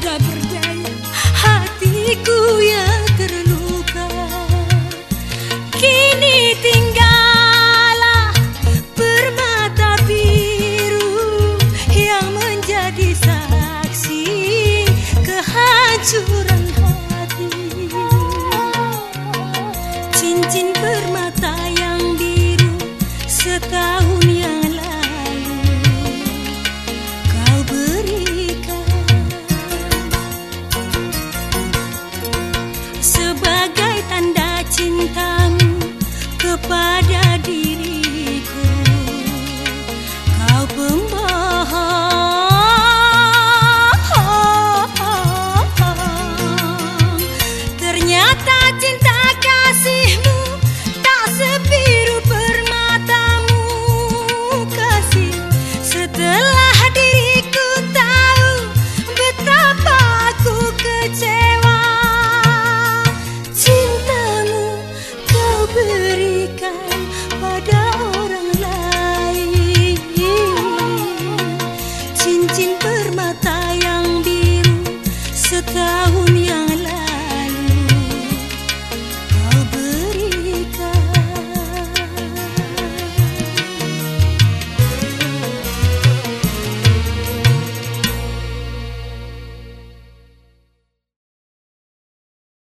tiada berdaya hatiku yang terluka. Kini tinggallah permata biru yang menjadi saksi kehancuran hati. Cincin permata yang biru setahun yang